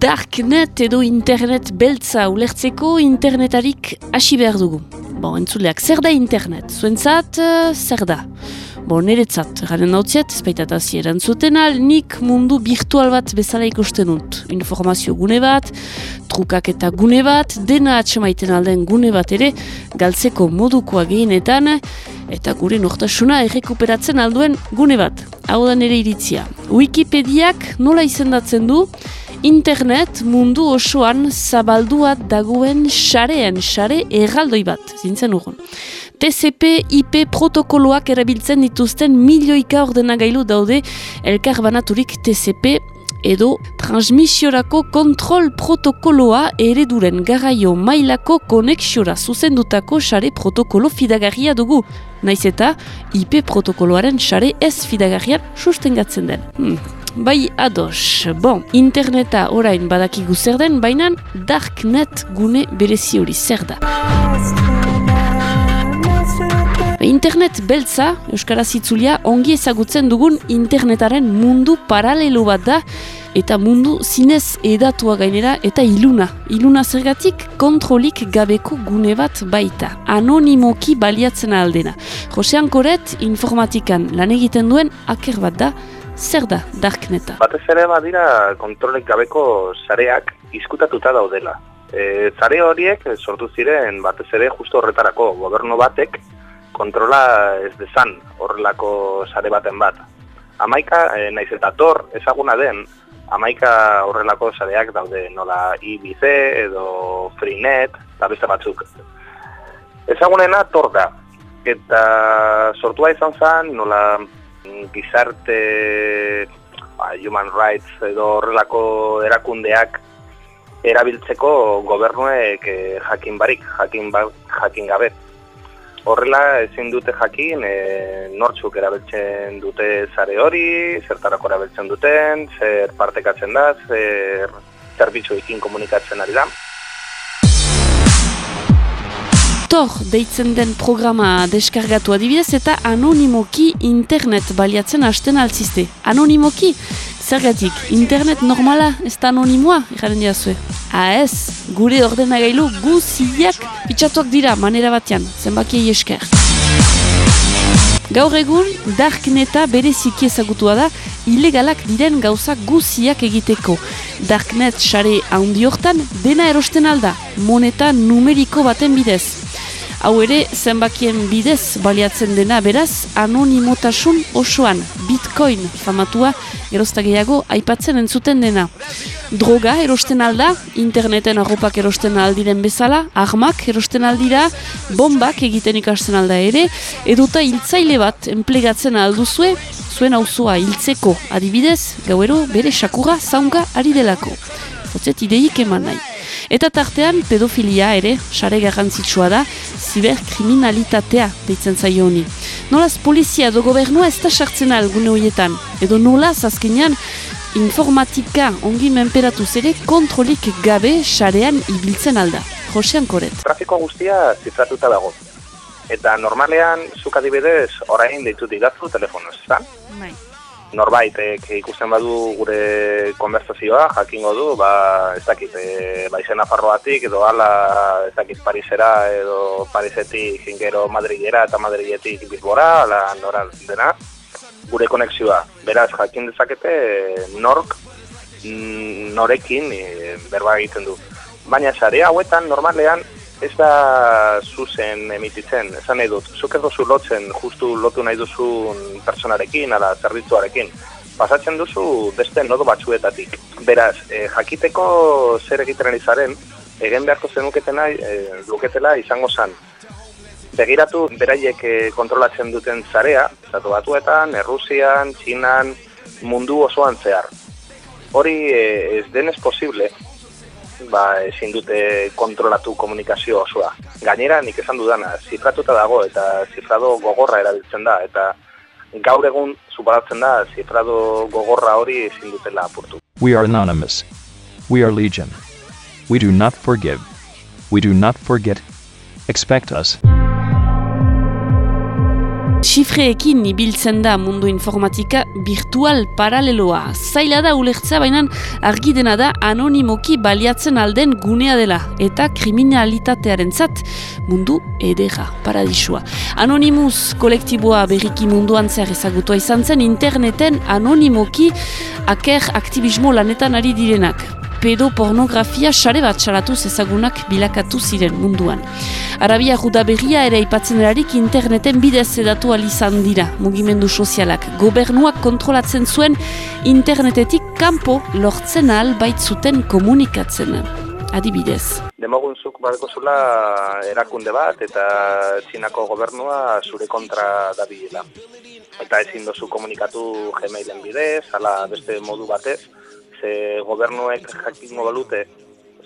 Darknet edo internet beltza ulertzeko internetarik hasi behar dugu. Bon, entzuleak, zer da internet? Zuentzat, uh, zer da? Bon, niretzat, garen dautziet, espaitat azieran zuten al, nik mundu virtual bat bezala ikusten dut. Informazio gune bat, trukak eta gune bat, dena atxemaiten alden gune bat ere, galtzeko modukoa gehienetan, eta gure nortasuna errekuperatzen alduen gune bat. Hau da nire iritzia. Wikipediak nola izendatzen du, internet mundu osoan zabaldua dagoen xarean, xare erraldoi bat, zintzen urgun. TCP IP protokoloak erabiltzen dituzten milioika ordenagailu daude elkar banaturik TCP edo transmisiorako kontrol protokoloa ereduren garraio mailako konexiora zuzendutako sare protokolo fidagarria dugu. Naiz eta IP protokoloaren sare ez fidagarrian sustengatzen den. Hmm. Bai ados, bon, interneta orain badakigu zer den, baina darknet gune berezi hori zer da. Internet beltza, Euskaraz itzulia, ongi ezagutzen dugun internetaren mundu paralelo bat da, eta mundu zinez edatua gainera eta iluna. Iluna zergatik kontrolik gabeko gune bat baita, anonimoki baliatzen aldena. Josean Koret informatikan lan egiten duen aker bat da, zer da darkneta? Batez ere badira kontrolik gabeko zareak izkutatuta daudela. E, zare horiek sortu ziren batez ere justo horretarako gobernu batek kontrola ez dezan horrelako sare baten bat. Amaika, e, naiz eta tor, ezaguna den, amaika horrelako sareak daude nola IBC edo Freenet, eta beste batzuk. Ezagunena tor da, eta sortua izan zen nola gizarte ba, human rights edo horrelako erakundeak erabiltzeko gobernuek eh, jakin barik, jakin, ba, jakin gabe. Horrela ezin dute jakin e, nortzuk erabiltzen dute zare hori, zertarako erabiltzen duten, zer partekatzen da, zer zerbitzuekin komunikatzen ari da. Tor deitzen den programa deskargatu adibidez eta anonimoki internet baliatzen hasten altziste. Anonimoki, zergatik, internet normala ez da anonimoa, ikaren diazue. Ha ah, ez, gure ordenagailu guziak itxatuak dira manera batean, zenbaki esker. Gaur egun, Darkneta bereziki ezagutua da, ilegalak diren gauza guziak egiteko. Darknet sare handi hortan, dena erosten alda, moneta numeriko baten bidez. Hau ere, zenbakien bidez baliatzen dena beraz, anonimotasun osoan, bitcoin famatua, erozta gehiago, aipatzen entzuten dena. Droga erosten alda, interneten arropak erosten aldiren bezala, armak erosten aldira, bombak egiten ikasten alda ere, eduta hiltzaile bat enplegatzen alduzue, zuen auzoa hiltzeko adibidez, gauero bere sakura zaunga ari delako. Hotzet ideik eman nahi. Eta tartean pedofilia ere, sare garrantzitsua da, ziberkriminalitatea deitzen zaio honi. Nolaz polizia edo gobernua ez da sartzen algune horietan, edo nolaz azkenean informatika ongi menperatu zere kontrolik gabe sarean ibiltzen alda. Josean Koret. Trafiko guztia zifratuta dago. Eta normalean, zuk adibidez, orain deitu digatzu telefonoz, ez da? Bai norbaitek ikusten badu gure konversazioa, jakingo du, ba, ez dakit, e, ba, izena farroatik, edo ala, ez dakit, Parisera, edo Parisetik, ingero Madrilera eta Madriletik bizbora, ala, nora dena, gure konexioa. Beraz, jakin dezakete, nork, mm, norekin, e, berba egiten du. Baina, sare hauetan, normalean, ez da zuzen emititzen, esan nahi dut, zuk ez duzu lotzen, justu lotu nahi duzun personarekin, ala zerbitzuarekin, pasatzen duzu beste nodo batzuetatik. Beraz, e, jakiteko zer egiten izaren, egen beharko zenuketena, e, luketela izango zan. Begiratu beraiek e, kontrolatzen duten zarea, zatu batuetan, Errusian, Txinan, mundu osoan zehar. Hori e, ez denez posible, ba, ezin dute kontrolatu komunikazio osoa. Gainera, nik esan dudana, zifratuta dago eta zifrado gogorra erabiltzen da, eta gaur egun suparatzen da zifrado gogorra hori ezin dutela apurtu. We are anonymous. We are legion. We do not forgive. We do not forget. Expect us. Xifreekin ibiltzen da mundu informatika virtual paraleloa. Zaila da ulertzea baina argi dena da anonimoki baliatzen alden gunea dela eta kriminalitatearen zat mundu edera, paradisua. Anonimus kolektiboa berriki munduan zer ezagutua izan zen interneten anonimoki aker aktivismo lanetan ari direnak pedopornografia sare bat salatuz ezagunak bilakatu ziren munduan. Arabia juda berria ere ipatzen erarik interneten bidez edatu alizan dira mugimendu sozialak. Gobernuak kontrolatzen zuen internetetik kanpo lortzen ahal baitzuten komunikatzen. Adibidez. Demogunzuk badeko zula erakunde bat eta txinako gobernua zure kontra dabilela. Eta ezin dozu komunikatu gemailen bidez, ala beste modu batez, ze gobernuek jakingo balute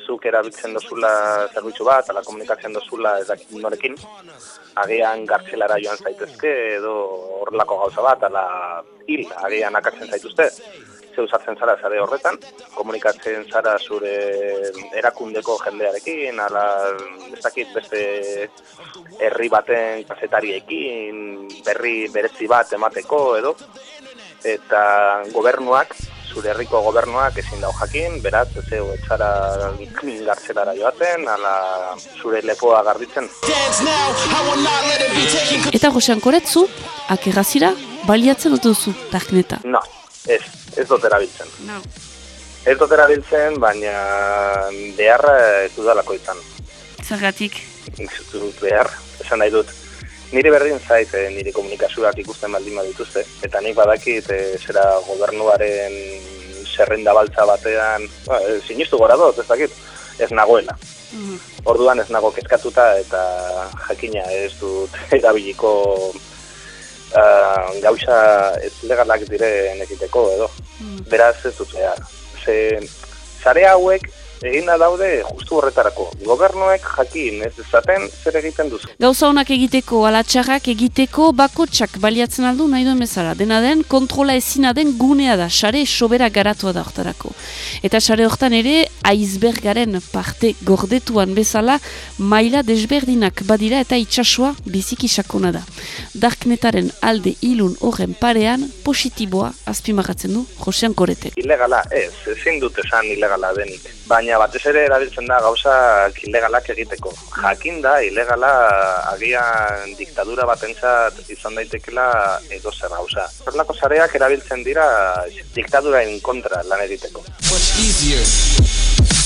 zuk erabiltzen dozula zerbitzu bat, ala komunikatzen dozula ez dakit norekin, agian gartzelara joan zaitezke edo horrelako gauza bat, ala hil, agian akatzen zaituzte, ze usatzen zara zare horretan, komunikatzen zara zure erakundeko jendearekin, ala ez dakit beste herri baten kasetariekin, berri berezi bat emateko edo, eta gobernuak zure herriko gobernuak ezin dau jakin, beraz, ez zeu, etxara gartzelara joaten, ala zure lepoa garditzen. Eta Josean Koretzu, akerrazira, baliatzen dut duzu, darkneta? No, ez, ez dut erabiltzen. No. Ez dut erabiltzen, baina behar ez dudalako izan. Zergatik? Ez dut behar, esan nahi dut. Nire berdin zait, eh, nire komunikazioak ikusten baldin badituzte, eta nik badakit eh, zera gobernuaren zerrenda baltza batean, ba, eh, sinistu gora dut, ez dakit, ez nagoela. Mm Orduan ez nago kezkatuta eta jakina ez dut erabiliko uh, gauza ez legalak diren egiteko edo. Mm Beraz ez dut behar. Ze, zare hauek eginda daude justu horretarako. Gobernuek jakin ez dezaten zer egiten duzu. Gauza honak egiteko, alatxarrak egiteko, bakotsak baliatzen aldu nahi duen bezala. Dena den, kontrola ezina den gunea da, sare sobera garatua da hortarako. Eta sare hortan ere, aizbergaren parte gordetuan bezala, maila desberdinak badira eta itxasua biziki sakona da. Darknetaren alde ilun horren parean, positiboa azpimagatzen du Josean Koretek. Ilegala ez, ezin dut esan ilegala denik. Baina baina batez ere erabiltzen da gauza ilegalak egiteko. Jakin da, ilegala agian diktadura batentzat izan daitekela edo zer gauza. Horrelako zareak erabiltzen dira diktadura in kontra lan egiteko.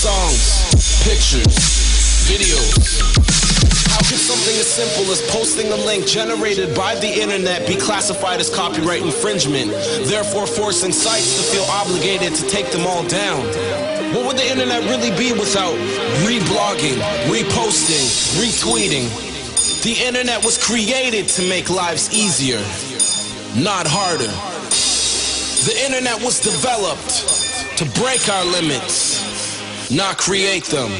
How can something as simple as posting a link generated by the internet be classified as copyright infringement, therefore forcing sites to feel obligated to take them all down? What would the internet really be without reblogging, reposting, retweeting? The internet was created to make lives easier, not harder. The internet was developed to break our limits, not create them.